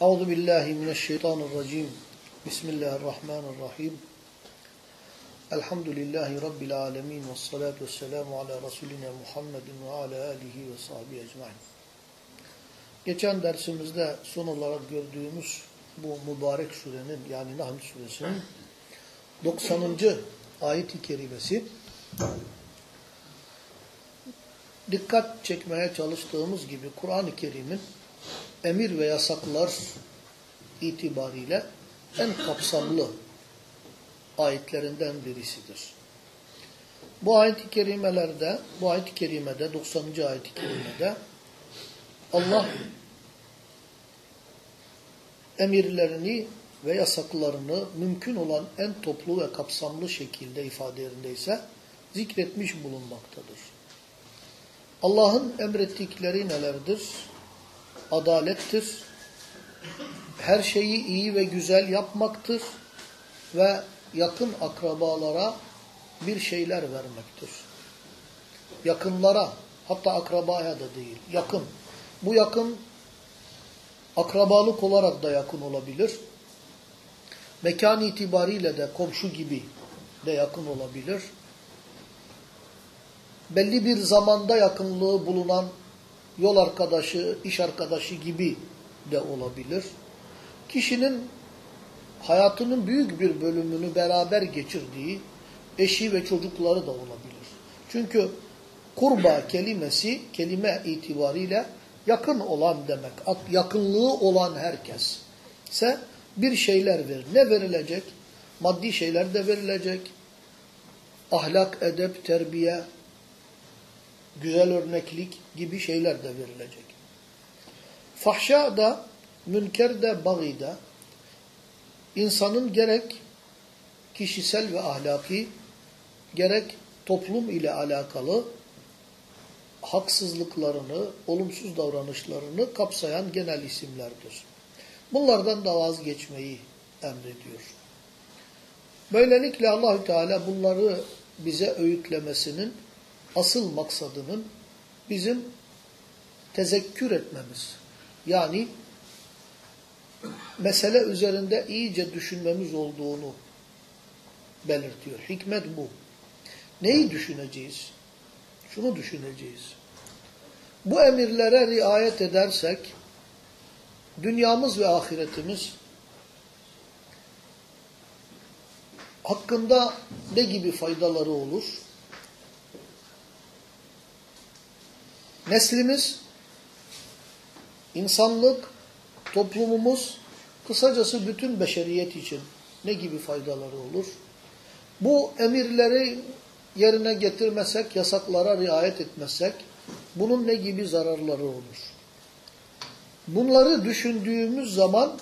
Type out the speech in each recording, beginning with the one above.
Euzu billahi mineşşeytanirracim. Bismillahirrahmanirrahim. Elhamdülillahi rabbil alamin ve salatu vesselamu ala resulina Muhammedin ve ala alihi ve. Geçen dersimizde son olarak gördüğümüz bu mübarek surenin yani Nahl suresinin 90. ayet-i kerimesi dikkat çekmeye çalıştığımız gibi Kur'an-ı Kerim'in emir ve yasaklar itibariyle en kapsamlı ayetlerinden birisidir. Bu ayet-i kerimelerde, bu ayet-i kerimede, 90. ayet-i kerimede Allah emirlerini ve yasaklarını mümkün olan en toplu ve kapsamlı şekilde ifade yerindeyse zikretmiş bulunmaktadır. Allah'ın emrettikleri nelerdir? Adalettir. Her şeyi iyi ve güzel yapmaktır. Ve yakın akrabalara bir şeyler vermektir. Yakınlara, hatta akrabaya da değil, yakın. Bu yakın akrabalık olarak da yakın olabilir. Mekan itibariyle de komşu gibi de yakın olabilir. Belli bir zamanda yakınlığı bulunan yol arkadaşı, iş arkadaşı gibi de olabilir. Kişinin hayatının büyük bir bölümünü beraber geçirdiği eşi ve çocukları da olabilir. Çünkü kurba kelimesi kelime itibariyle yakın olan demek. Yakınlığı olan herkes ise bir şeyler verir. Ne verilecek? Maddi şeyler de verilecek. Ahlak, edep, terbiye, güzel örneklik gibi şeyler de verilecek. Fahşa da, münker de, bagi da insanın gerek kişisel ve ahlaki gerek toplum ile alakalı haksızlıklarını, olumsuz davranışlarını kapsayan genel isimlerdir. Bunlardan da vazgeçmeyi emrediyor. Böylelikle Allahü Teala bunları bize öğütlemesinin asıl maksadının bizim tezekkür etmemiz. Yani mesele üzerinde iyice düşünmemiz olduğunu belirtiyor. Hikmet bu. Neyi düşüneceğiz? Şunu düşüneceğiz. Bu emirlere riayet edersek dünyamız ve ahiretimiz hakkında ne gibi faydaları olur? Neslimiz, insanlık, toplumumuz, kısacası bütün beşeriyet için ne gibi faydaları olur? Bu emirleri yerine getirmesek, yasaklara riayet etmezsek, bunun ne gibi zararları olur? Bunları düşündüğümüz zaman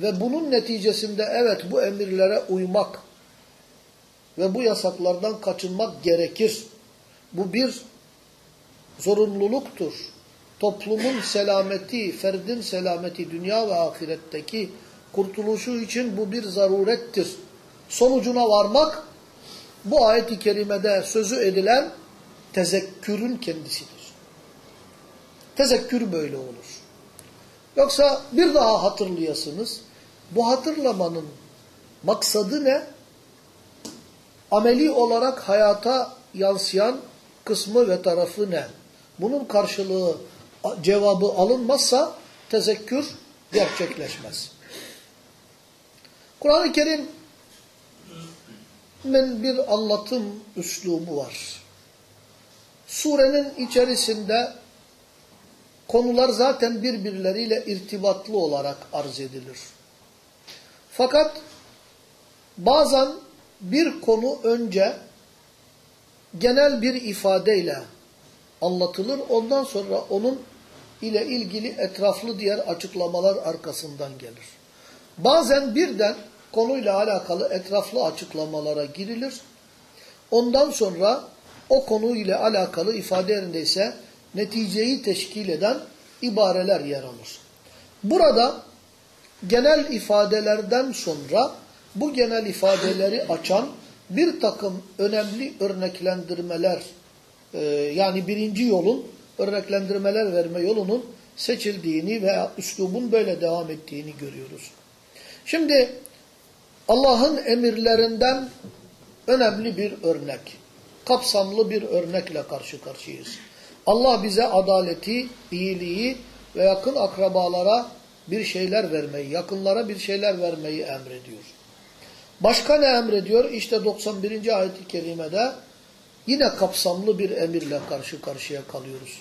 ve bunun neticesinde evet bu emirlere uymak ve bu yasaklardan kaçınmak gerekir. Bu bir zorunluluktur. Toplumun selameti, ferdin selameti, dünya ve ahiretteki kurtuluşu için bu bir zarurettir. Sonucuna varmak bu ayet-i kerimede sözü edilen tezekkürün kendisidir. Tezekkür böyle olur. Yoksa bir daha hatırlayasınız. Bu hatırlamanın maksadı ne? Ameli olarak hayata yansıyan kısmı ve tarafı ne? Bunun karşılığı, cevabı alınmazsa tezekkür gerçekleşmez. Kur'an-ı Kerim'in bir anlatım üslubu var. Surenin içerisinde konular zaten birbirleriyle irtibatlı olarak arz edilir. Fakat bazen bir konu önce genel bir ifadeyle anlatılır. Ondan sonra onun ile ilgili etraflı diğer açıklamalar arkasından gelir. Bazen birden konuyla alakalı etraflı açıklamalara girilir. Ondan sonra o konuyla alakalı ifade yerindeyse neticeyi teşkil eden ibareler yer alır. Burada genel ifadelerden sonra bu genel ifadeleri açan bir takım önemli örneklendirmeler e, yani birinci yolun örneklendirmeler verme yolunun seçildiğini veya üslubun böyle devam ettiğini görüyoruz. Şimdi Allah'ın emirlerinden önemli bir örnek, kapsamlı bir örnekle karşı karşıyayız. Allah bize adaleti, iyiliği ve yakın akrabalara bir şeyler vermeyi, yakınlara bir şeyler vermeyi emrediyor. Başka ne emrediyor? İşte 91. ayet-i kerimede yine kapsamlı bir emirle karşı karşıya kalıyoruz.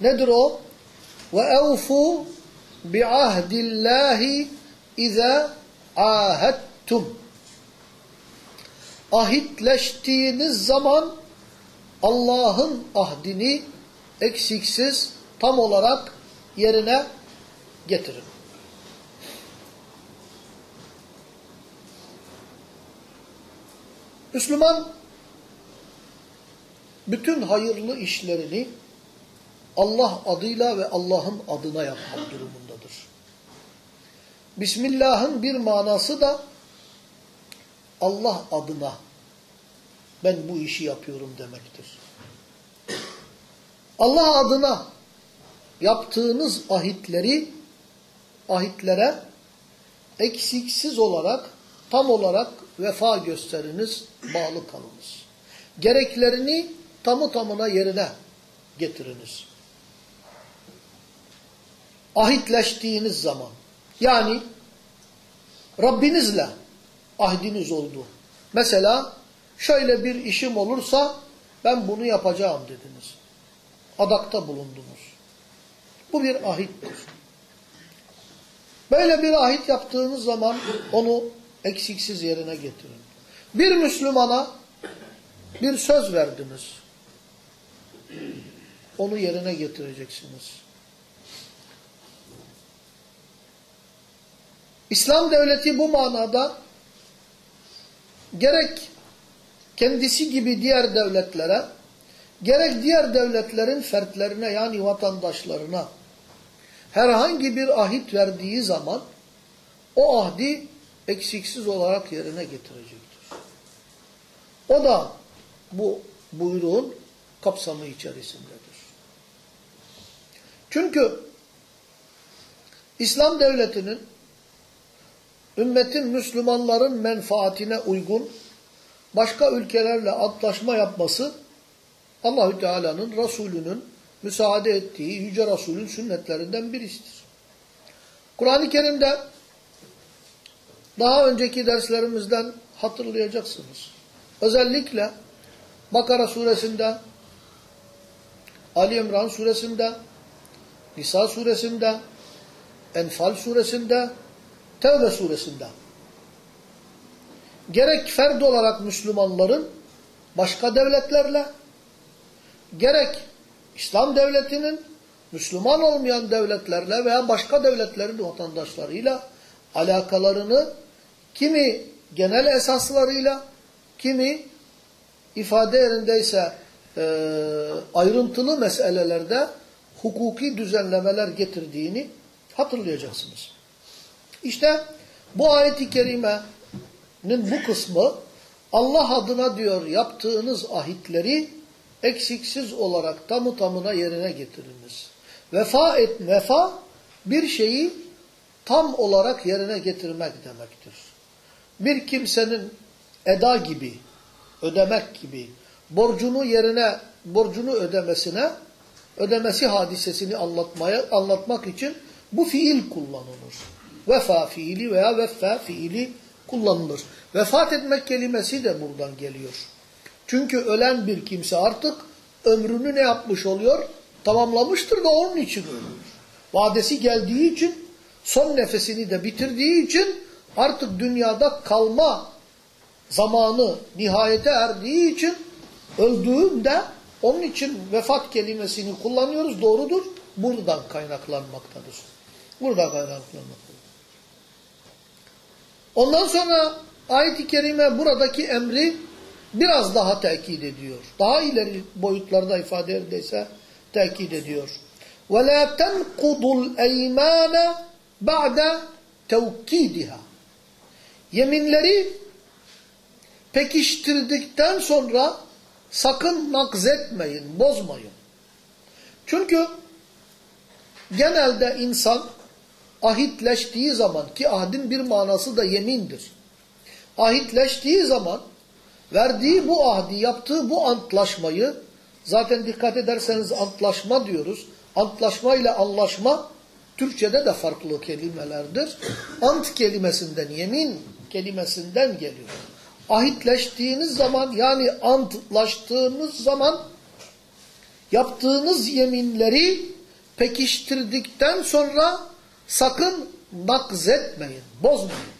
Nedir o? Ve evfu bi ahdillahi iza ahadtum. Ahitleştiğiniz zaman Allah'ın ahdini eksiksiz tam olarak yerine getirin. Müslüman bütün hayırlı işlerini Allah adıyla ve Allah'ın adına yapmak durumundadır. Bismillah'ın bir manası da Allah adına ben bu işi yapıyorum demektir. Allah adına yaptığınız ahitleri ahitlere eksiksiz olarak tam olarak vefa gösteriniz, bağlı kalınız. Gereklerini tamı tamına yerine getiriniz. Ahitleştiğiniz zaman yani Rabbinizle ahdiniz oldu. Mesela şöyle bir işim olursa ben bunu yapacağım dediniz. Adakta bulundunuz. Bu bir ahittir. Böyle bir ahit yaptığınız zaman onu eksiksiz yerine getirin. Bir Müslümana bir söz verdiniz. Onu yerine getireceksiniz. İslam devleti bu manada gerek kendisi gibi diğer devletlere, gerek diğer devletlerin fertlerine yani vatandaşlarına herhangi bir ahit verdiği zaman o ahdi eksiksiz olarak yerine getirecektir. O da bu buyruğun kapsamı içerisindedir. Çünkü İslam devletinin ümmetin Müslümanların menfaatine uygun başka ülkelerle antlaşma yapması Allahü Teala'nın Resulünün müsaade ettiği Yüce Resulün sünnetlerinden birisidir. Kur'an-ı Kerim'de daha önceki derslerimizden hatırlayacaksınız. Özellikle Bakara suresinde, Ali İmran suresinde, Nisa suresinde, Enfal suresinde, Tevbe suresinde. Gerek ferd olarak Müslümanların başka devletlerle gerek İslam devletinin Müslüman olmayan devletlerle veya başka devletlerin vatandaşlarıyla alakalarını kimi genel esaslarıyla kimi ifade yerindeyse e, ayrıntılı meselelerde hukuki düzenlemeler getirdiğini hatırlayacaksınız. İşte bu ayet-i kerimenin bu kısmı Allah adına diyor yaptığınız ahitleri eksiksiz olarak tamı tamına yerine getiriniz. Vefa et, vefa bir şeyi tam olarak yerine getirmek demektir. Bir kimsenin eda gibi, ödemek gibi borcunu yerine, borcunu ödemesine, ödemesi hadisesini anlatmaya, anlatmak için bu fiil kullanılır. Vefa fiili veya veffa fiili kullanılır. Vefat etmek kelimesi de buradan geliyor. Çünkü ölen bir kimse artık ömrünü ne yapmış oluyor? Tamamlamıştır da onun için ölür. Vadesi geldiği için, son nefesini de bitirdiği için artık dünyada kalma zamanı nihayete erdiği için öldüğünde onun için vefat kelimesini kullanıyoruz. Doğrudur. Buradan kaynaklanmaktadır. Buradan kaynaklanmaktadır. Ondan sonra ayet-i kerime buradaki emri biraz daha tekit ediyor. Daha ileri boyutlarda ifade edilse tekit ediyor. وَلَا تَنْقُضُ الْاَيْمَانَ بَعْدَ تَوْكِيدِهَا Yeminleri pekiştirdikten sonra sakın nakzetmeyin, bozmayın. Çünkü genelde insan ahitleştiği zaman ki ahdin bir manası da yemindir. Ahitleştiği zaman verdiği bu ahdi, yaptığı bu antlaşmayı zaten dikkat ederseniz antlaşma diyoruz. Antlaşma ile anlaşma Türkçe'de de farklı kelimelerdir. Ant kelimesinden, yemin kelimesinden geliyor. Ahitleştiğiniz zaman yani antlaştığınız zaman yaptığınız yeminleri pekiştirdikten sonra sakın nakzetmeyin, bozmayın.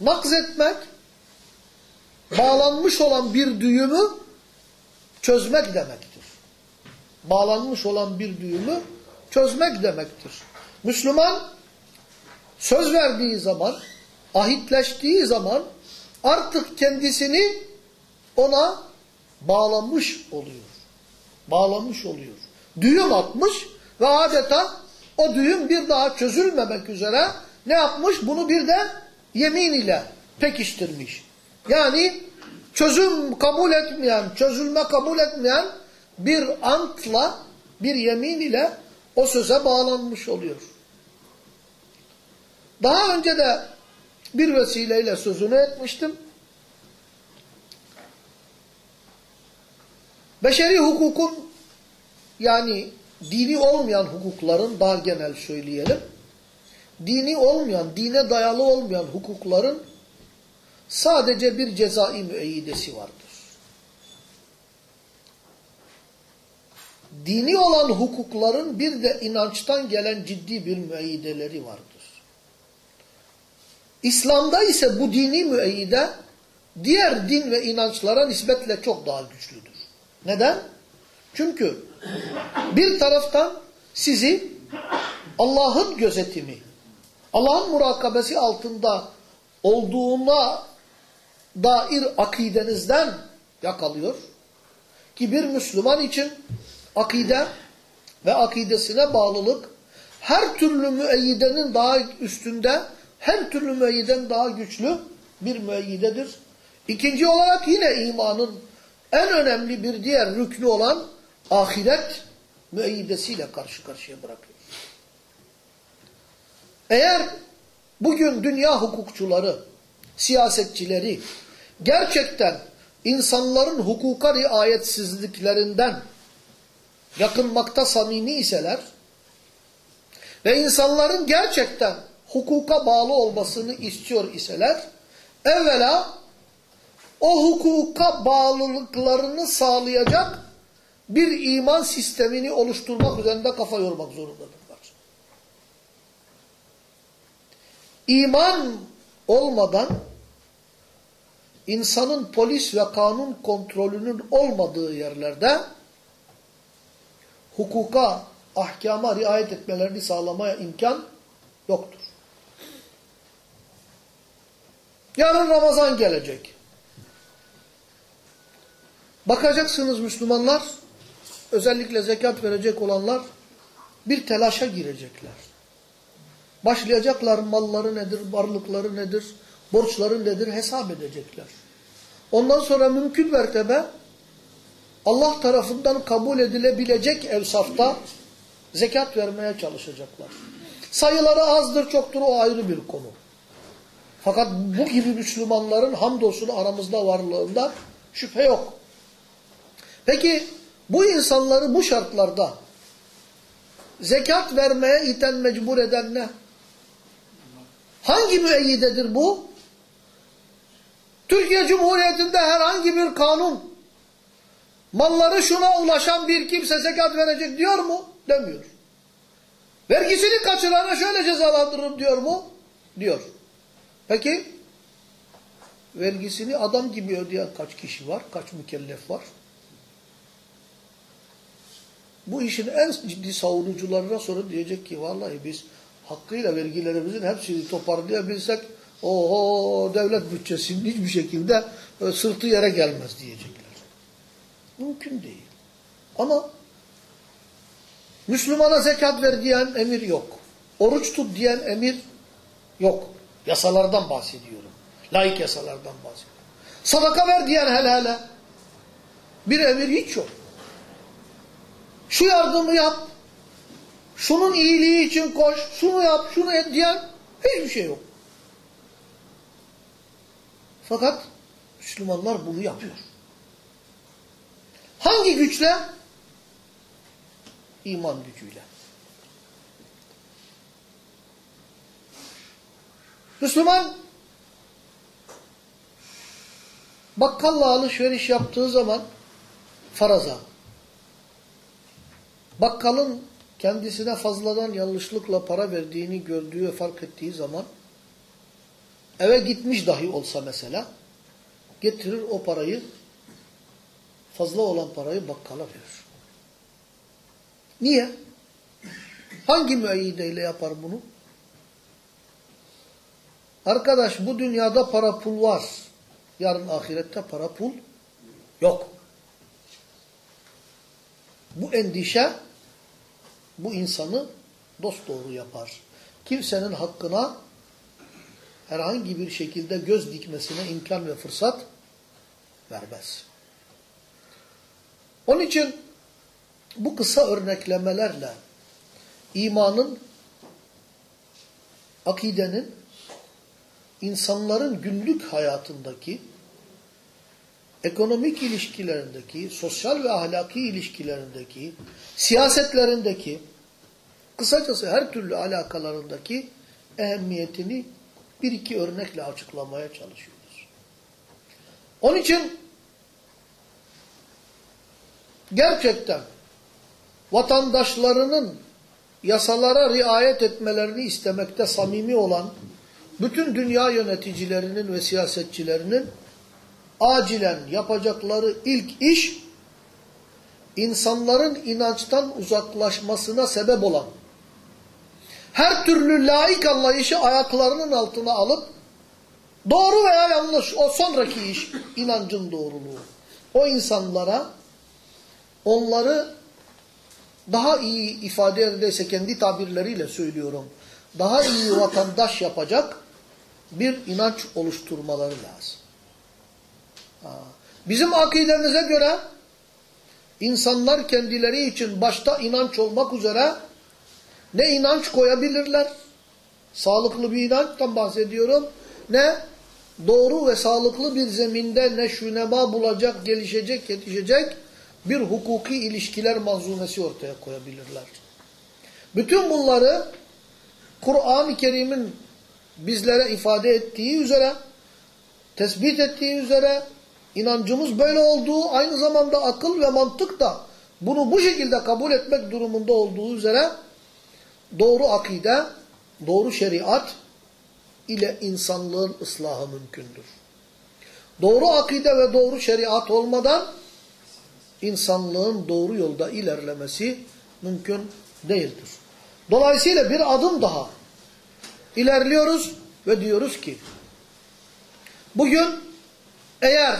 Nakzetmek bağlanmış olan bir düğümü çözmek demektir. Bağlanmış olan bir düğümü çözmek demektir. Müslüman söz verdiği zaman, ahitleştiği zaman artık kendisini ona bağlamış oluyor. Bağlamış oluyor. Düğüm atmış ve adeta o düğüm bir daha çözülmemek üzere ne yapmış? Bunu bir de yemin ile pekiştirmiş. Yani çözüm kabul etmeyen, çözülme kabul etmeyen bir antla, bir yemin ile o söze bağlanmış oluyor. Daha önce de bir vesileyle sözünü etmiştim. Beşeri hukukun yani dini olmayan hukukların daha genel söyleyelim. Dini olmayan, dine dayalı olmayan hukukların sadece bir cezai müeyyidesi vardır. Dini olan hukukların bir de inançtan gelen ciddi bir müeyyideleri vardır. İslam'da ise bu dini müeyyide diğer din ve inançlara nispetle çok daha güçlüdür. Neden? Çünkü bir taraftan sizi Allah'ın gözetimi, Allah'ın murakabesi altında olduğuna dair akidenizden yakalıyor. Ki bir Müslüman için akide ve akidesine bağlılık her türlü müeyyidenin daha üstünde, her türlü müeyyiden daha güçlü bir müeyyidedir. İkinci olarak yine imanın en önemli bir diğer rüknü olan ahiret müeyyidesiyle karşı karşıya bırakıyor. Eğer bugün dünya hukukçuları, siyasetçileri gerçekten insanların hukuka riayetsizliklerinden yakınmakta samimi iseler ve insanların gerçekten hukuka bağlı olmasını istiyor iseler evvela o hukuka bağlılıklarını sağlayacak bir iman sistemini oluşturmak üzerinde kafa yormak zorundadırlar. İman olmadan insanın polis ve kanun kontrolünün olmadığı yerlerde hukuka, ahkama riayet etmelerini sağlamaya imkan yoktur. Yarın Ramazan gelecek. Bakacaksınız Müslümanlar, özellikle zekat verecek olanlar bir telaşa girecekler. Başlayacaklar malları nedir, varlıkları nedir, borçları nedir hesap edecekler. Ondan sonra mümkün mertebe Allah tarafından kabul edilebilecek evsafta zekat vermeye çalışacaklar. Sayıları azdır çoktur o ayrı bir konu. Fakat bu gibi Müslümanların hamdolsun aramızda varlığında şüphe yok. Peki bu insanları bu şartlarda zekat vermeye iten mecbur eden ne? Hangi müeyyidedir bu? Türkiye Cumhuriyeti'nde herhangi bir kanun malları şuna ulaşan bir kimse zekat verecek diyor mu? Demiyor. Vergisini kaçırana şöyle cezalandırırım diyor mu? Diyor. Peki vergisini adam gibi ödeyen kaç kişi var? Kaç mükellef var? Bu işin en ciddi savunucularına sonra diyecek ki vallahi biz hakkıyla vergilerimizin hepsini toparlayabilsek oho devlet bütçesinin hiçbir şekilde e, sırtı yere gelmez diyecekler. Mümkün değil. Ama Müslümana zekat ver diyen emir yok. Oruç tut diyen emir yok. Yasalardan bahsediyorum. Laik yasalardan bahsediyorum. Sadaka ver diyen hele hele. Bir emir hiç yok. Şu yardımı yap. şunun iyiliği için koş, şunu yap, şunu et diyen hiçbir şey yok. Fakat Müslümanlar bunu yapıyor. Hangi güçle? İman gücüyle. Müslüman bakkalla alışveriş yaptığı zaman faraza bakkalın kendisine fazladan yanlışlıkla para verdiğini gördüğü ve fark ettiği zaman eve gitmiş dahi olsa mesela getirir o parayı fazla olan parayı bakkala verir. Niye? Hangi müeyyideyle yapar bunu? Arkadaş bu dünyada para pul var. Yarın ahirette para pul yok. Bu endişe bu insanı dosdoğru yapar. Kimsenin hakkına herhangi bir şekilde göz dikmesine imkan ve fırsat vermez. Onun için bu kısa örneklemelerle imanın, akidenin, insanların günlük hayatındaki, ekonomik ilişkilerindeki, sosyal ve ahlaki ilişkilerindeki, siyasetlerindeki, kısacası her türlü alakalarındaki ehemmiyetini bir iki örnekle açıklamaya çalışıyoruz. Onun için gerçekten vatandaşlarının yasalara riayet etmelerini istemekte samimi olan bütün dünya yöneticilerinin ve siyasetçilerinin acilen yapacakları ilk iş insanların inançtan uzaklaşmasına sebep olan her türlü laik anlayışı ayaklarının altına alıp doğru veya yanlış o sonraki iş inancın doğruluğu. O insanlara onları daha iyi ifade edilirse kendi tabirleriyle söylüyorum. Daha iyi vatandaş yapacak bir inanç oluşturmaları lazım. Bizim akidemize göre insanlar kendileri için başta inanç olmak üzere ne inanç koyabilirler, sağlıklı bir inançtan bahsediyorum, ne doğru ve sağlıklı bir zeminde ne şunema bulacak, gelişecek, yetişecek bir hukuki ilişkiler manzumesi ortaya koyabilirler. Bütün bunları Kur'an-ı Kerim'in bizlere ifade ettiği üzere, tespit ettiği üzere, inancımız böyle olduğu, aynı zamanda akıl ve mantık da bunu bu şekilde kabul etmek durumunda olduğu üzere doğru akide, doğru şeriat ile insanlığın ıslahı mümkündür. Doğru akide ve doğru şeriat olmadan insanlığın doğru yolda ilerlemesi mümkün değildir. Dolayısıyla bir adım daha ilerliyoruz ve diyoruz ki bugün eğer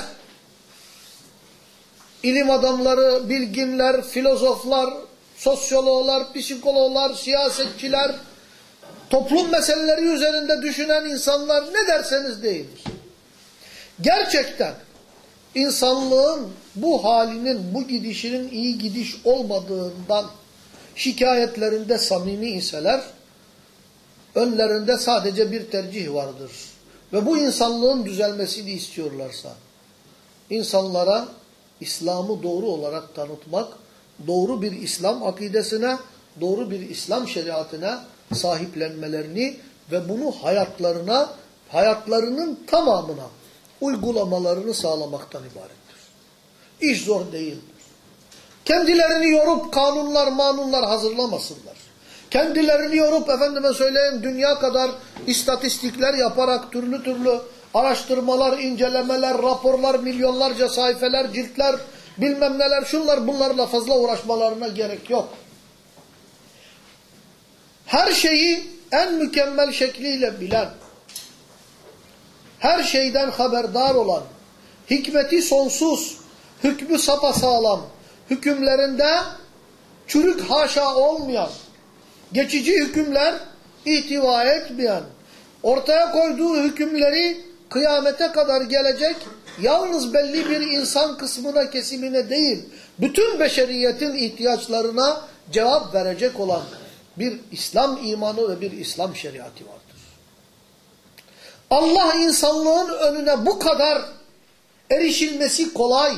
ilim adamları, bilginler, filozoflar, sosyologlar, psikologlar, siyasetçiler, toplum meseleleri üzerinde düşünen insanlar ne derseniz deyiniz. Gerçekten insanlığın bu halinin, bu gidişinin iyi gidiş olmadığından şikayetlerinde samimi iseler, önlerinde sadece bir tercih vardır. Ve bu insanlığın düzelmesini istiyorlarsa, insanlara İslam'ı doğru olarak tanıtmak, doğru bir İslam akidesine, doğru bir İslam şeriatına sahiplenmelerini ve bunu hayatlarına, hayatlarının tamamına uygulamalarını sağlamaktan ibarettir. İş zor değildir. Kendilerini yorup kanunlar, manunlar hazırlamasınlar. Kendilerini yorup efendime söyleyeyim dünya kadar istatistikler yaparak türlü türlü araştırmalar, incelemeler, raporlar, milyonlarca sayfeler, ciltler, bilmem neler, şunlar bunlarla fazla uğraşmalarına gerek yok. Her şeyi en mükemmel şekliyle bilen, her şeyden haberdar olan, hikmeti sonsuz, hükmü sapasağlam, hükümlerinde çürük haşa olmayan, geçici hükümler ihtiva etmeyen, ortaya koyduğu hükümleri kıyamete kadar gelecek yalnız belli bir insan kısmına kesimine değil, bütün beşeriyetin ihtiyaçlarına cevap verecek olan bir İslam imanı ve bir İslam şeriatı vardır. Allah insanlığın önüne bu kadar erişilmesi kolay,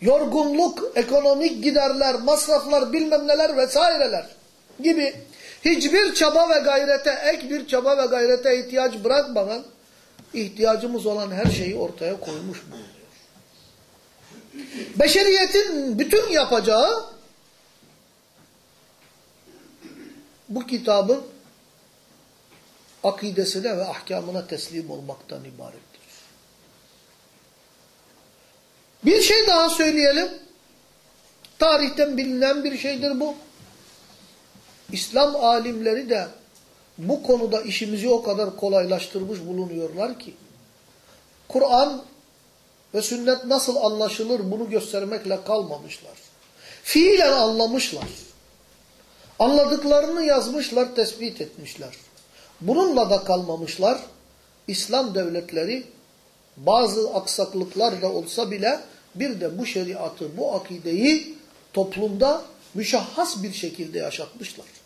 yorgunluk, ekonomik giderler, masraflar, bilmem neler vesaireler gibi hiçbir çaba ve gayrete, ek bir çaba ve gayrete ihtiyaç bırakmadan ihtiyacımız olan her şeyi ortaya koymuş bulunuyor. Beşeriyetin bütün yapacağı bu kitabın akidesine ve ahkamına teslim olmaktan ibarettir. Bir şey daha söyleyelim. Tarihten bilinen bir şeydir bu. İslam alimleri de bu konuda işimizi o kadar kolaylaştırmış bulunuyorlar ki Kur'an ve sünnet nasıl anlaşılır bunu göstermekle kalmamışlar. Fiilen anlamışlar. Anladıklarını yazmışlar, tespit etmişler. Bununla da kalmamışlar. İslam devletleri bazı aksaklıklar da olsa bile bir de bu şeriatı, bu akideyi toplumda müşahhas bir şekilde yaşatmışlar.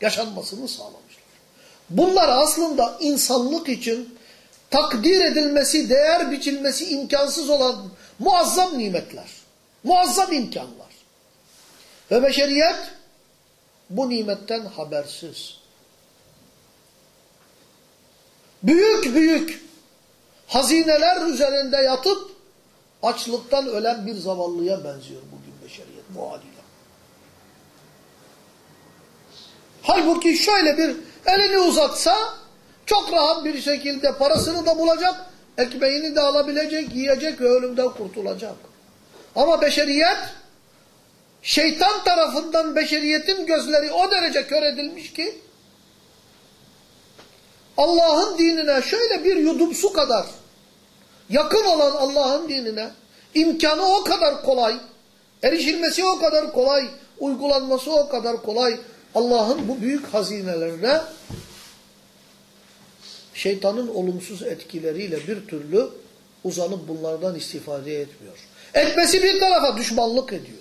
Yaşanmasını sağlamışlar. Bunlar aslında insanlık için takdir edilmesi, değer biçilmesi imkansız olan muazzam nimetler. Muazzam imkanlar. Ve beşeriyet bu nimetten habersiz. Büyük büyük hazineler üzerinde yatıp açlıktan ölen bir zavallıya benziyor bugün beşeriyet bu haliyle. Halbuki şöyle bir elini uzatsa çok rahat bir şekilde parasını da bulacak, ekmeğini de alabilecek, yiyecek ve ölümden kurtulacak. Ama beşeriyet şeytan tarafından beşeriyetin gözleri o derece kör edilmiş ki Allah'ın dinine şöyle bir yudum su kadar yakın olan Allah'ın dinine imkanı o kadar kolay, erişilmesi o kadar kolay, uygulanması o kadar kolay. Allah'ın bu büyük hazinelerine şeytanın olumsuz etkileriyle bir türlü uzanıp bunlardan istifade etmiyor. Etmesi bir tarafa düşmanlık ediyor.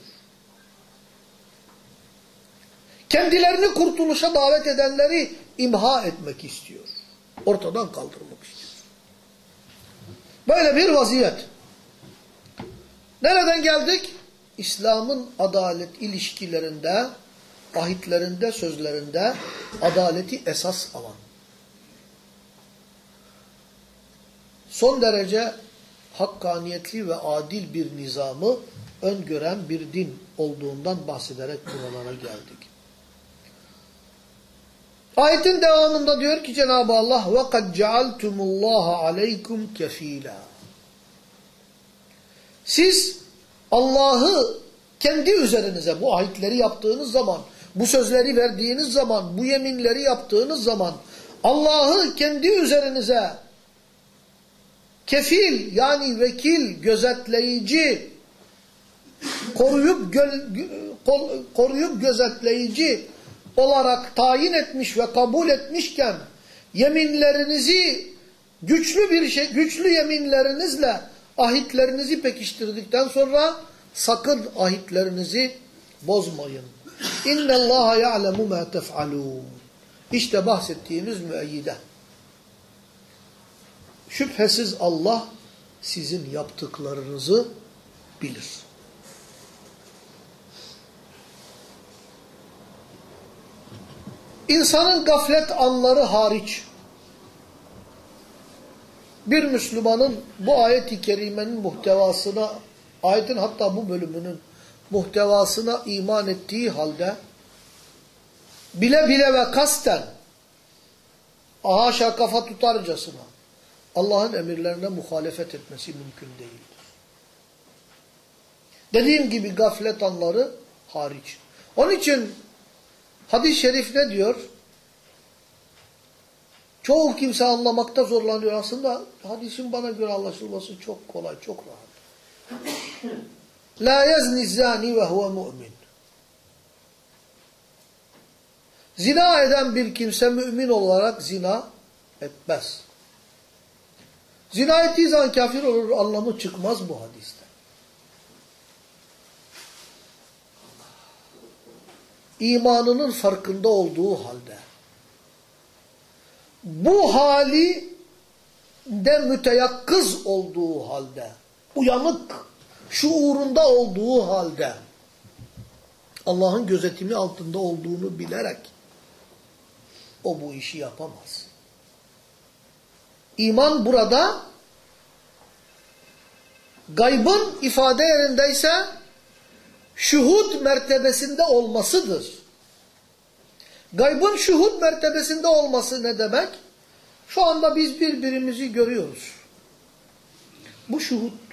Kendilerini kurtuluşa davet edenleri imha etmek istiyor. Ortadan kaldırmak istiyor. Böyle bir vaziyet. Nereden geldik? İslam'ın adalet ilişkilerinde, ahitlerinde, sözlerinde adaleti esas alan. Son derece hakkaniyetli ve adil bir nizamı öngören bir din olduğundan bahsederek buralara geldik. Ayetin devamında diyor ki Cenab-ı Allah وَقَدْ جَعَلْتُمُ اللّٰهَ عَلَيْكُمْ كَف۪يلًا Siz Allah'ı kendi üzerinize bu ayetleri yaptığınız zaman, bu sözleri verdiğiniz zaman, bu yeminleri yaptığınız zaman Allah'ı kendi üzerinize kefil yani vekil, gözetleyici, koruyup, gö koruyup gözetleyici olarak tayin etmiş ve kabul etmişken yeminlerinizi güçlü bir şey, güçlü yeminlerinizle ahitlerinizi pekiştirdikten sonra sakın ahitlerinizi bozmayın. İnne Allah ya'lemu ma tef'alun. İşte bahsettiğimiz müeyyide. Şüphesiz Allah sizin yaptıklarınızı bilir. İnsanın gaflet anları hariç bir Müslümanın bu ayet-i kerimenin muhtevasına, ayetin hatta bu bölümünün muhtevasına iman ettiği halde bile bile ve kasten haşa kafa tutarcasına Allah'ın emirlerine muhalefet etmesi mümkün değildir. Dediğim gibi gaflet anları hariç. Onun için hadis-i şerif ne diyor? Çoğu kimse anlamakta zorlanıyor. Aslında hadisin bana göre anlaşılması çok kolay, çok rahat. La yezni zani ve huve mu'min. Zina eden bir kimse mümin olarak zina etmez. Zina ettiği zaman kafir olur anlamı çıkmaz bu hadiste. imanının farkında olduğu halde bu hali de müteyakkız olduğu halde uyanık şuurunda olduğu halde Allah'ın gözetimi altında olduğunu bilerek o bu işi yapamaz. İman burada gaybın ifade yerindeyse şuhud mertebesinde olmasıdır. Gaybın şuhud mertebesinde olması ne demek? Şu anda biz birbirimizi görüyoruz. Bu şuhuttur.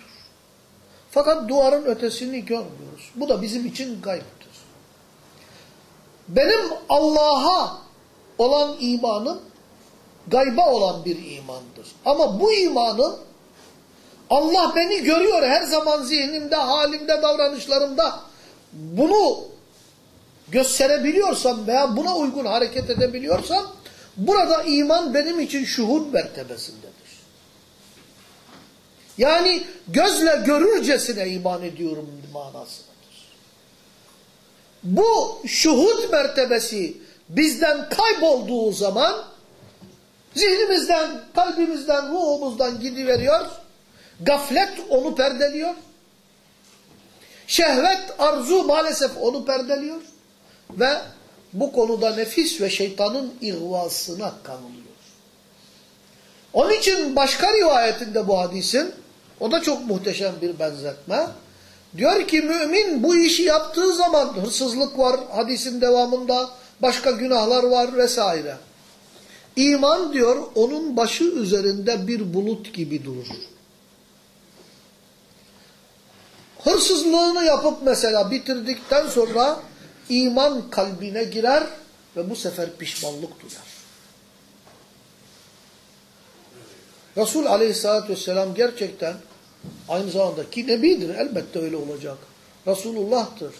Fakat duvarın ötesini görmüyoruz. Bu da bizim için gayiptir. Benim Allah'a olan imanım gayba olan bir imandır. Ama bu imanın Allah beni görüyor her zaman zihnimde, halimde, davranışlarımda bunu gösterebiliyorsam veya buna uygun hareket edebiliyorsam burada iman benim için şuhud mertebesindedir. Yani gözle görürcesine iman ediyorum manasındadır. Bu şuhud mertebesi bizden kaybolduğu zaman zihnimizden, kalbimizden, ruhumuzdan gidiveriyor. Gaflet onu perdeliyor. Şehvet, arzu maalesef onu perdeliyor. Ve bu konuda nefis ve şeytanın ihvasına kanılıyor. Onun için başka rivayetinde bu hadisin, o da çok muhteşem bir benzetme. Diyor ki mümin bu işi yaptığı zaman hırsızlık var hadisin devamında, başka günahlar var vesaire. İman diyor onun başı üzerinde bir bulut gibi durur. Hırsızlığını yapıp mesela bitirdikten sonra iman kalbine girer ve bu sefer pişmanlık duyar. Resul aleyhissalatü vesselam gerçekten aynı zamanda ki nebidir elbette öyle olacak. Resulullah'tır.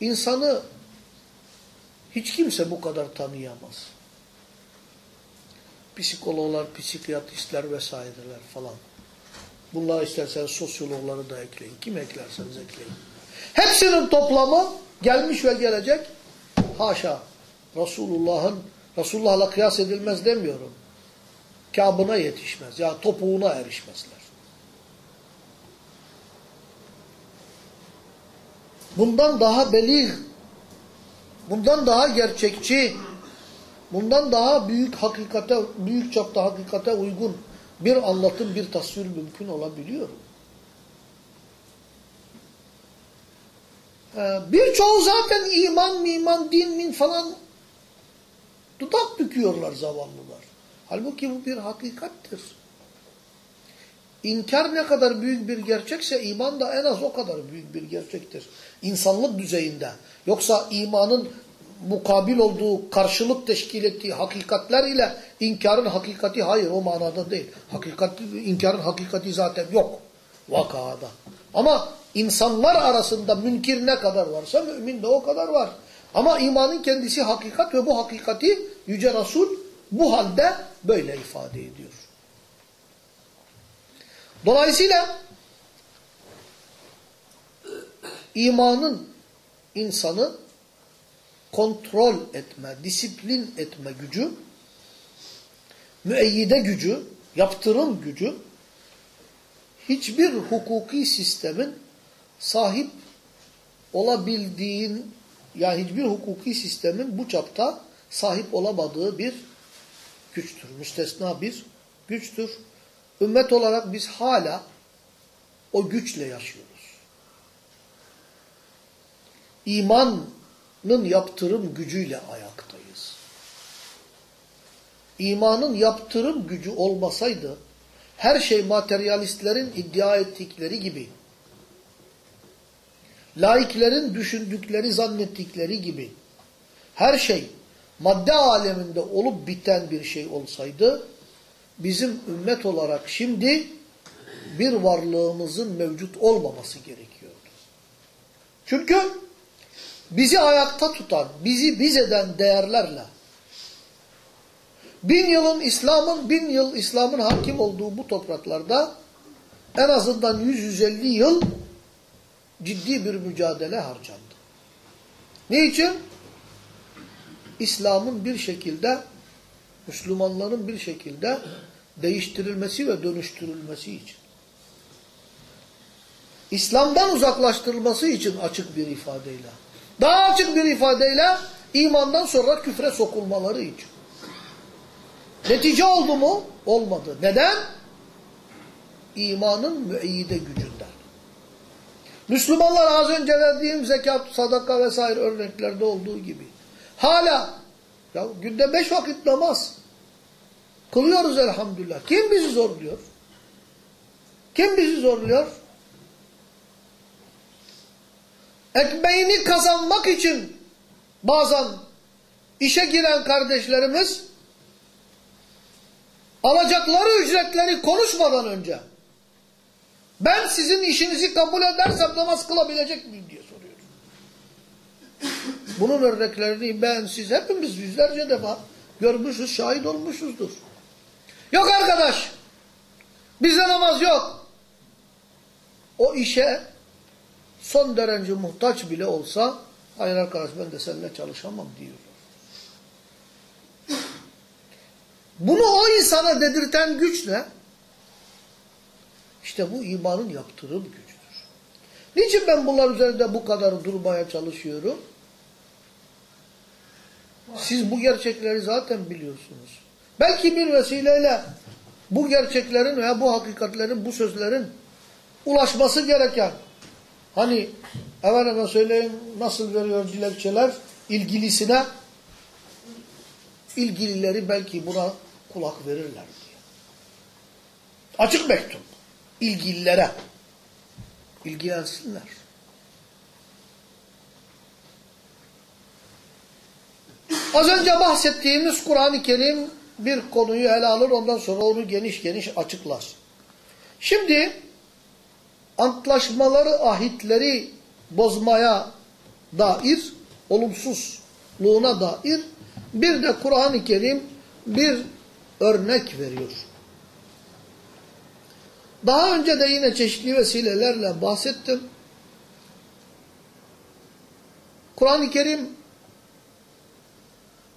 İnsanı hiç kimse bu kadar tanıyamaz. Psikologlar, psikiyatristler vesaireler falan. Bunlara isterseniz sosyologları da ekleyin. Kim eklerseniz ekleyin. Hepsinin toplamı gelmiş ve gelecek. Haşa. Resulullah'ın Resulullah'la kıyas edilmez demiyorum. Kabına yetişmez. Ya topuğuna erişmezler. Bundan daha belir, bundan daha gerçekçi, bundan daha büyük hakikate, büyük çapta hakikate uygun bir anlatım, bir tasvir mümkün olabiliyor. Ee, Birçoğu zaten iman, miman, din, min falan dudak büküyorlar zavallılar. Halbuki bu bir hakikattir. İnkar ne kadar büyük bir gerçekse iman da en az o kadar büyük bir gerçektir. İnsanlık düzeyinde. Yoksa imanın mukabil olduğu, karşılık teşkil ettiği hakikatler ile inkarın hakikati hayır o manada değil. Hakikat, inkarın hakikati zaten yok vakada. Ama insanlar arasında münkir ne kadar varsa mümin de o kadar var. Ama imanın kendisi hakikat ve bu hakikati Yüce Resul bu halde böyle ifade ediyor. Dolayısıyla imanın insanı kontrol etme, disiplin etme gücü, müeyyide gücü, yaptırım gücü hiçbir hukuki sistemin sahip olabildiğin yani hiçbir hukuki sistemin bu çapta sahip olamadığı bir güçtür. Müstesna bir güçtür. Ümmet olarak biz hala o güçle yaşıyoruz. İmanın yaptırım gücüyle ayaktayız. İmanın yaptırım gücü olmasaydı her şey materyalistlerin iddia ettikleri gibi laiklerin düşündükleri, zannettikleri gibi her şey madde aleminde olup biten bir şey olsaydı bizim ümmet olarak şimdi bir varlığımızın mevcut olmaması gerekiyordu. Çünkü bizi ayakta tutan, bizi biz eden değerlerle bin yılın İslam'ın, bin yıl İslam'ın hakim olduğu bu topraklarda en azından 100-150 yıl ciddi bir mücadele harcandı. Niçin? İslam'ın bir şekilde, Müslümanların bir şekilde değiştirilmesi ve dönüştürülmesi için. İslam'dan uzaklaştırılması için açık bir ifadeyle. Daha açık bir ifadeyle imandan sonra küfre sokulmaları için. Netice oldu mu? Olmadı. Neden? İmanın müeyyide gücünden. Müslümanlar az önce verdiğim zekat, sadaka vesaire örneklerde olduğu gibi. Hala ya günde beş vakit namaz kılıyoruz elhamdülillah. Kim bizi zorluyor? Kim bizi zorluyor? Ekmeğini kazanmak için bazen işe giren kardeşlerimiz alacakları ücretleri konuşmadan önce ben sizin işinizi kabul edersem namaz kılabilecek miyim diye soruyor. Bunun örneklerini ben siz hepimiz yüzlerce defa görmüşüz, şahit olmuşuzdur. Yok arkadaş, bize namaz yok. O işe son derece muhtaç bile olsa, hayır arkadaş ben de seninle çalışamam diyor. Bunu o insana dedirten güç ne? İşte bu imanın yaptırım gücüdür. Niçin ben bunlar üzerinde bu kadar durmaya çalışıyorum? Siz bu gerçekleri zaten biliyorsunuz. Belki bir vesileyle bu gerçeklerin veya bu hakikatlerin, bu sözlerin ulaşması gereken, hani efendime söyleyeyim nasıl veriyor dilekçeler ilgilisine, ilgilileri belki buna kulak verirler diye. Açık mektup ilgililere ilgilensinler. Az önce bahsettiğimiz Kur'an-ı Kerim bir konuyu ele alır ondan sonra onu geniş geniş açıklar. Şimdi antlaşmaları, ahitleri bozmaya dair, olumsuzluğuna dair bir de Kur'an-ı Kerim bir örnek veriyor. Daha önce de yine çeşitli vesilelerle bahsettim. Kur'an-ı Kerim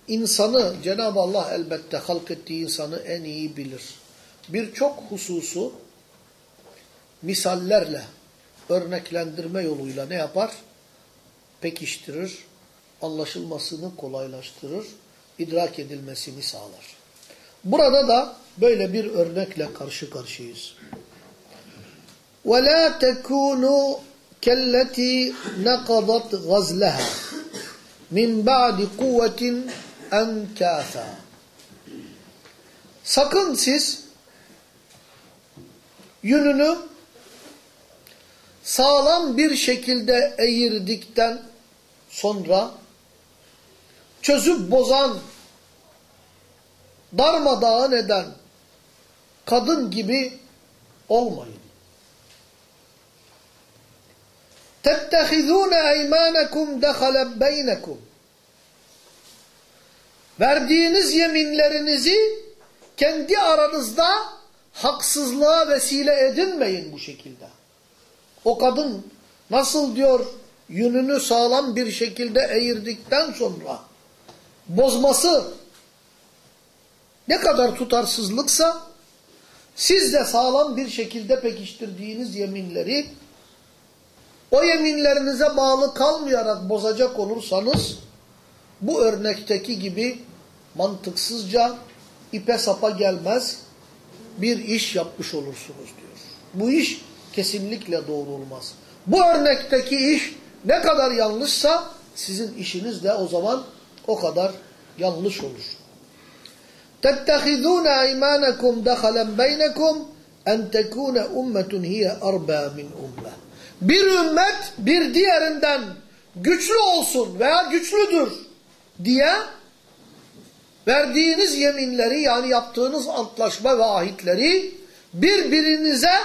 insanı, Cenab-ı Allah elbette halk ettiği insanı en iyi bilir. Birçok hususu misallerle, örneklendirme yoluyla ne yapar? Pekiştirir, anlaşılmasını kolaylaştırır, idrak edilmesini sağlar. Burada da böyle bir örnekle karşı karşıyayız. وَلَا تَكُونُوا كَالَّتِي نَقَضَتْ غَزْلَهَا مِنْ بَعْدِ قُوَّةٍ اَنْكَاثًا Sakın siz yününü sağlam bir şekilde eğirdikten sonra çözüp bozan, darmadağın eden kadın gibi olmayın. تَتَّخِذُونَ اَيْمَانَكُمْ دَخَلًا بَيْنَكُمْ Verdiğiniz yeminlerinizi kendi aranızda haksızlığa vesile edinmeyin bu şekilde. O kadın nasıl diyor yününü sağlam bir şekilde eğirdikten sonra bozması ne kadar tutarsızlıksa siz de sağlam bir şekilde pekiştirdiğiniz yeminleri o yeminlerinize bağlı kalmayarak bozacak olursanız bu örnekteki gibi mantıksızca ipe sapa gelmez bir iş yapmış olursunuz diyor. Bu iş kesinlikle doğru olmaz. Bu örnekteki iş ne kadar yanlışsa sizin işiniz de o zaman o kadar yanlış olur. تَتَّخِذُونَ اَيْمَانَكُمْ دَخَلًا بَيْنَكُمْ اَنْ تَكُونَ اُمَّةٌ هِيَ اَرْبَى مِنْ اُمَّةٍ Bir ümmet bir diğerinden güçlü olsun veya güçlüdür diye verdiğiniz yeminleri yani yaptığınız antlaşma ve ahitleri birbirinize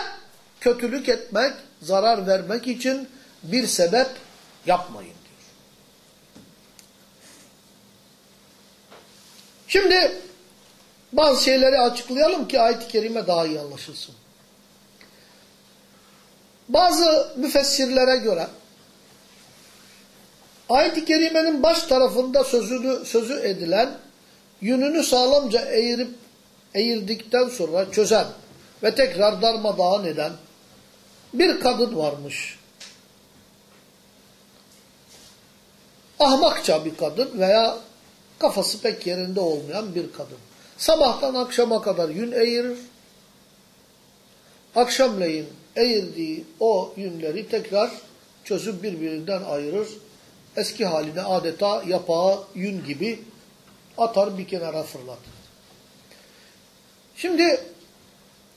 kötülük etmek, zarar vermek için bir sebep yapmayın diyor. Şimdi bazı şeyleri açıklayalım ki ayet-i kerime daha iyi anlaşılsın. Bazı müfessirlere göre Ayet-i Kerime'nin baş tarafında sözünü, sözü edilen yününü sağlamca eğirip eğirdikten sonra çözen ve tekrar darmadağın eden bir kadın varmış. Ahmakça bir kadın veya kafası pek yerinde olmayan bir kadın. Sabahtan akşama kadar yün eğirir. Akşamleyin eğirdiği o yünleri tekrar çözüp birbirinden ayırır. Eski haline adeta yapağı yün gibi atar bir kenara fırlatır. Şimdi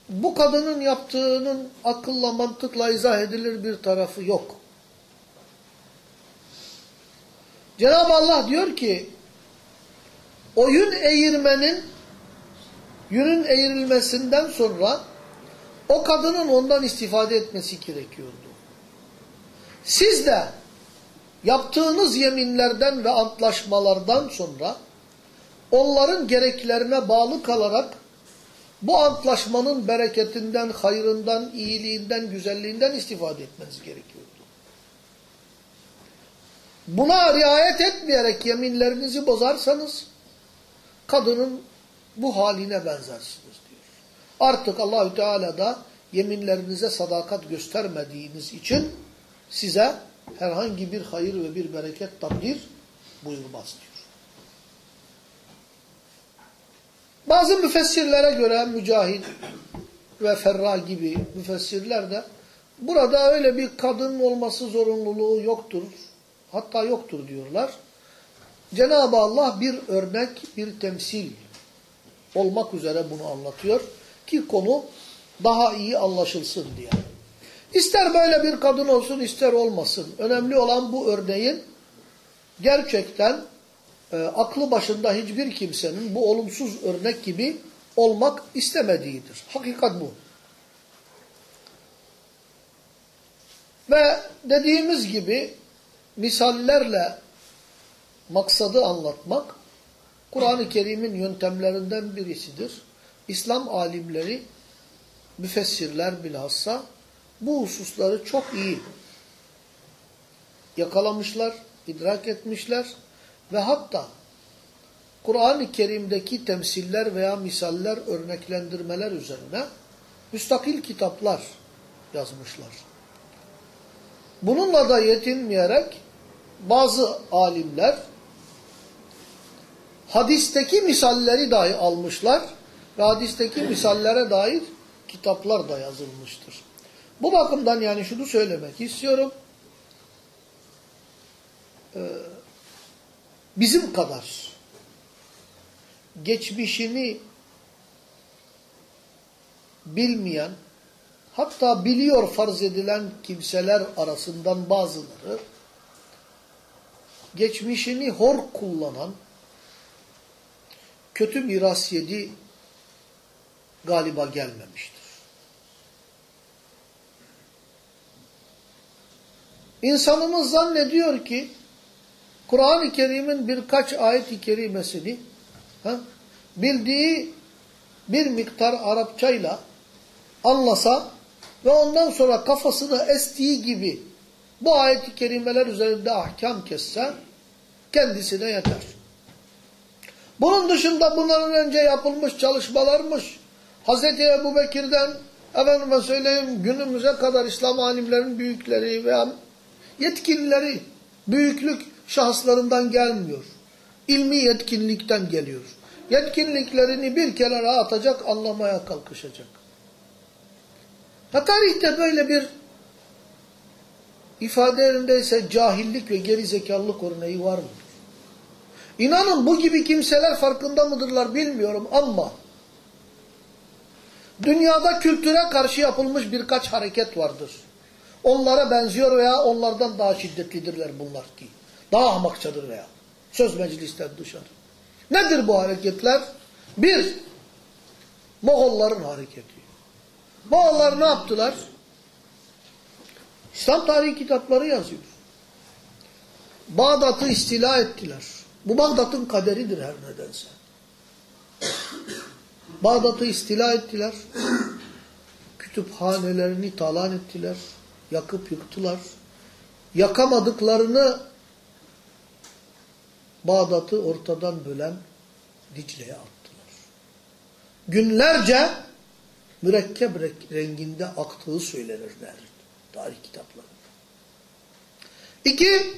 bu kadının yaptığının akılla mantıkla izah edilir bir tarafı yok. Cenab-ı Allah diyor ki o yün eğirmenin yünün eğrilmesinden sonra o kadının ondan istifade etmesi gerekiyordu. Siz de yaptığınız yeminlerden ve antlaşmalardan sonra onların gereklerine bağlı kalarak bu antlaşmanın bereketinden, hayrından, iyiliğinden, güzelliğinden istifade etmeniz gerekiyordu. Buna riayet etmeyerek yeminlerinizi bozarsanız kadının bu haline benzersiniz diyor. Artık Allahü Teala da yeminlerinize sadakat göstermediğiniz için size herhangi bir hayır ve bir bereket takdir buyurmaz diyor. Bazı müfessirlere göre Mücahit ve Ferra gibi müfessirler de burada öyle bir kadın olması zorunluluğu yoktur. Hatta yoktur diyorlar. Cenab-ı Allah bir örnek, bir temsil olmak üzere bunu anlatıyor ki konu daha iyi anlaşılsın diye. İster böyle bir kadın olsun ister olmasın. Önemli olan bu örneğin gerçekten e, aklı başında hiçbir kimsenin bu olumsuz örnek gibi olmak istemediğidir. Hakikat bu. Ve dediğimiz gibi misallerle maksadı anlatmak Kur'an-ı Kerim'in yöntemlerinden birisidir. İslam alimleri, müfessirler bilhassa bu hususları çok iyi yakalamışlar, idrak etmişler ve hatta Kur'an-ı Kerim'deki temsiller veya misaller, örneklendirmeler üzerine müstakil kitaplar yazmışlar. Bununla da yetinmeyerek bazı alimler hadisteki misalleri dahi almışlar ve hadisteki misallere dair kitaplar da yazılmıştır. Bu bakımdan yani şunu söylemek istiyorum. Ee, bizim kadar geçmişini bilmeyen, hatta biliyor farz edilen kimseler arasından bazıları, geçmişini hor kullanan, kötü miras yedi galiba gelmemiştir. İnsanımız zannediyor ki Kur'an-ı Kerim'in birkaç ayet-i kerimesini ha, bildiği bir miktar Arapçayla anlasa ve ondan sonra kafasını estiği gibi bu ayet-i kerimeler üzerinde ahkam kesse kendisine yeter. Bunun dışında bunların önce yapılmış çalışmalarmış. Hz. Ebu Bekir'den efendime söyleyeyim günümüze kadar İslam alimlerin büyükleri veya yetkinleri büyüklük şahıslarından gelmiyor. İlmi yetkinlikten geliyor. Yetkinliklerini bir kenara atacak, anlamaya kalkışacak. Ha tarihte böyle bir ifade yerindeyse cahillik ve gerizekalılık örneği var mıdır? İnanın bu gibi kimseler farkında mıdırlar bilmiyorum ama dünyada kültüre karşı yapılmış birkaç hareket vardır. Onlara benziyor veya onlardan daha şiddetlidirler bunlar ki. Daha ahmakçadır veya. Söz meclisten dışarı. Nedir bu hareketler? Bir, Moğolların hareketi. Moğollar ne yaptılar? İslam tarihi kitapları yazıyor. Bağdat'ı istila ettiler. Bu Bağdat'ın kaderidir her nedense. Bağdat'ı istila ettiler. Kütüphanelerini talan ettiler. Yakıp yıktılar. Yakamadıklarını Bağdat'ı ortadan bölen Dicle'ye attılar. Günlerce mürekkep renginde aktığı söylenir der tarih kitaplarında. İki,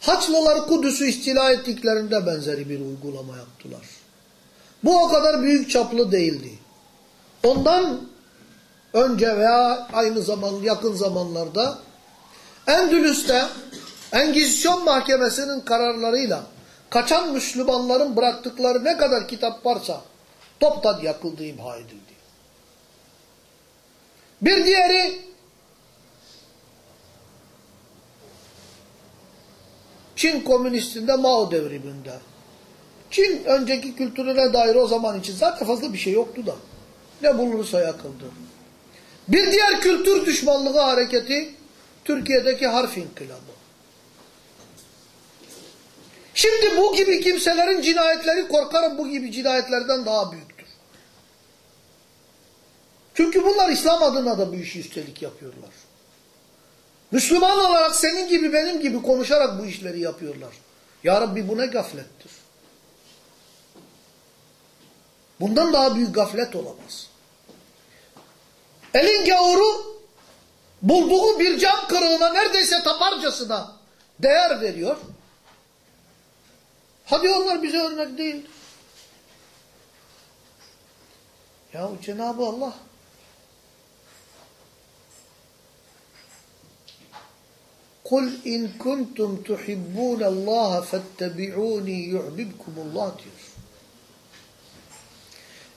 Haçlılar Kudüs'ü istila ettiklerinde benzeri bir uygulama yaptılar. Bu o kadar büyük çaplı değildi. Ondan önce veya aynı zaman yakın zamanlarda Endülüs'te Engizisyon Mahkemesi'nin kararlarıyla kaçan Müslümanların bıraktıkları ne kadar kitap varsa toptan yakıldı, imha edildi. Bir diğeri Çin komünistinde Mao devriminde. Çin önceki kültürüne dair o zaman için zaten fazla bir şey yoktu da. Ne bulunursa yakıldı. Bir diğer kültür düşmanlığı hareketi Türkiye'deki harf inkılabı. Şimdi bu gibi kimselerin cinayetleri korkarım bu gibi cinayetlerden daha büyüktür. Çünkü bunlar İslam adına da bu işi üstelik yapıyorlar. Müslüman olarak senin gibi benim gibi konuşarak bu işleri yapıyorlar. Ya Rabbi bu ne gaflettir. Bundan daha büyük gaflet olamaz. Elin gavuru bulduğu bir cam kırığına neredeyse taparcasına değer veriyor. Hadi onlar bize örnek değil. Ya Cenab-ı Allah Kul in kuntum tuhibbun Allah fettebi'uni yuhibbukumullah diyor.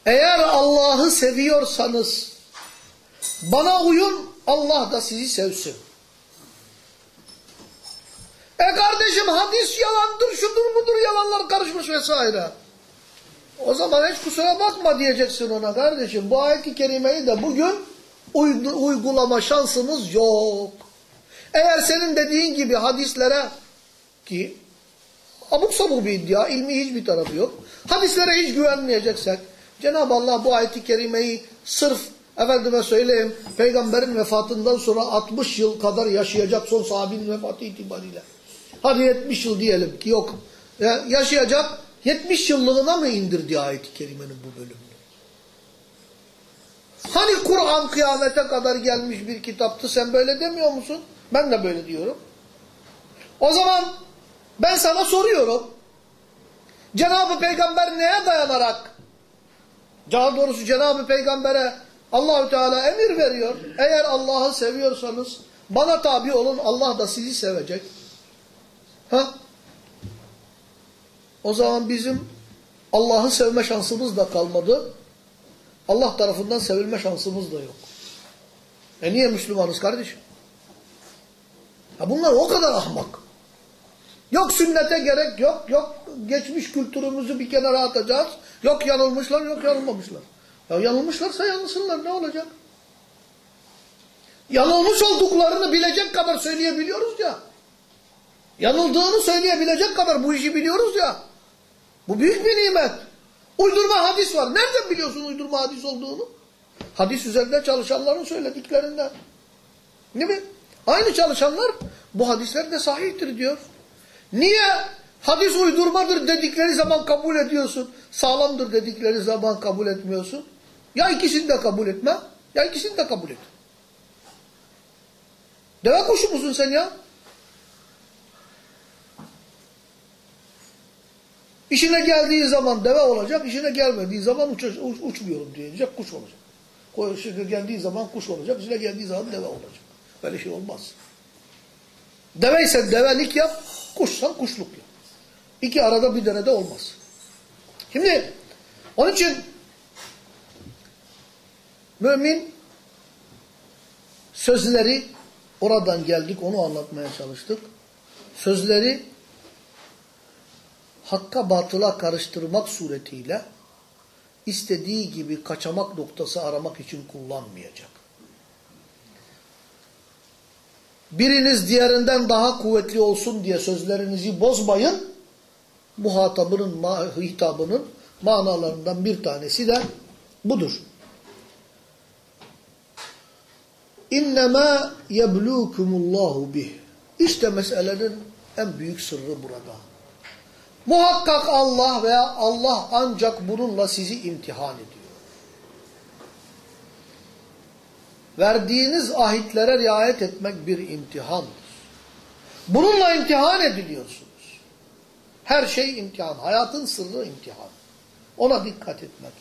Eğer Allah'ı seviyorsanız bana uyun Allah da sizi sevsin. E kardeşim hadis yalandır, şudur budur yalanlar karışmış vesaire. O zaman hiç kusura bakma diyeceksin ona kardeşim. Bu ayet-i kerimeyi de bugün uygulama şansımız yok. Eğer senin dediğin gibi hadislere ki abuk sabuk bir iddia, ilmi hiçbir tarafı yok. Hadislere hiç güvenmeyeceksek Cenab-ı Allah bu ayet-i kerimeyi sırf efendime söyleyeyim peygamberin vefatından sonra 60 yıl kadar yaşayacak son sahabenin vefatı itibariyle. Hadi 70 yıl diyelim ki yok. Yaşayacak 70 yıllığına mı indirdi ayet-i kerimenin bu bölümünü? Hani Kur'an kıyamete kadar gelmiş bir kitaptı sen böyle demiyor musun? Ben de böyle diyorum. O zaman ben sana soruyorum. Cenab-ı Peygamber neye dayanarak daha doğrusu Cenab-ı Peygamber'e Allahü Teala emir veriyor. Eğer Allah'ı seviyorsanız bana tabi olun Allah da sizi sevecek. Ha? O zaman bizim Allah'ı sevme şansımız da kalmadı. Allah tarafından sevilme şansımız da yok. E niye Müslümanız kardeşim? Ya bunlar o kadar ahmak. Yok sünnete gerek yok, yok geçmiş kültürümüzü bir kenara atacağız. Yok yanılmışlar, yok yanılmamışlar. Ya yanılmışlarsa yanılsınlar ne olacak? Yanılmış olduklarını bilecek kadar söyleyebiliyoruz ya. Yanıldığını söyleyebilecek kadar bu işi biliyoruz ya. Bu büyük bir nimet. Uydurma hadis var. Nereden biliyorsun uydurma hadis olduğunu? Hadis üzerinde çalışanların söylediklerinden. Değil mi? Aynı çalışanlar bu hadisler de sahihtir diyor. Niye hadis uydurmadır dedikleri zaman kabul ediyorsun, sağlamdır dedikleri zaman kabul etmiyorsun? Ya ikisini de kabul etme, ya ikisini de kabul et. Deve kuşu musun sen ya? İşine geldiği zaman deve olacak, işine gelmediği zaman uç, uç, uçmuyorum diyecek, kuş olacak. İşine geldiği zaman kuş olacak, işine geldiği zaman deve olacak. Böyle şey olmaz. Deveysen develik yap, kuşsan kuşluk yap. İki arada bir derede olmaz. Şimdi onun için mümin sözleri oradan geldik onu anlatmaya çalıştık. Sözleri hakka batıla karıştırmak suretiyle istediği gibi kaçamak noktası aramak için kullanmayacak. biriniz diğerinden daha kuvvetli olsun diye sözlerinizi bozmayın. Muhatabının, hitabının manalarından bir tanesi de budur. İnnemâ yeblukumullahu bih. İşte meselenin en büyük sırrı burada. Muhakkak Allah veya Allah ancak bununla sizi imtihan ediyor. Verdiğiniz ahitlere riayet etmek bir imtihandır. Bununla imtihan ediliyorsunuz. Her şey imtihan. Hayatın sırrı imtihan. Ona dikkat etmek.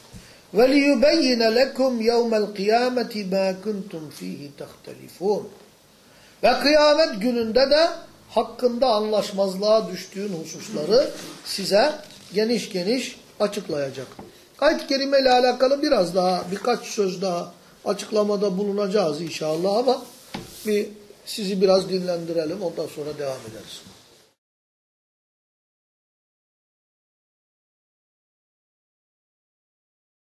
وَلِيُبَيِّنَ لَكُمْ يَوْمَ الْقِيَامَةِ مَا كُنْتُمْ ف۪يهِ تَخْتَلِفُونَ Ve kıyamet gününde de hakkında anlaşmazlığa düştüğün hususları size geniş geniş açıklayacak. Ayet-i Kerime ile alakalı biraz daha, birkaç söz daha açıklamada bulunacağız inşallah ama bir sizi biraz dinlendirelim ondan sonra devam ederiz.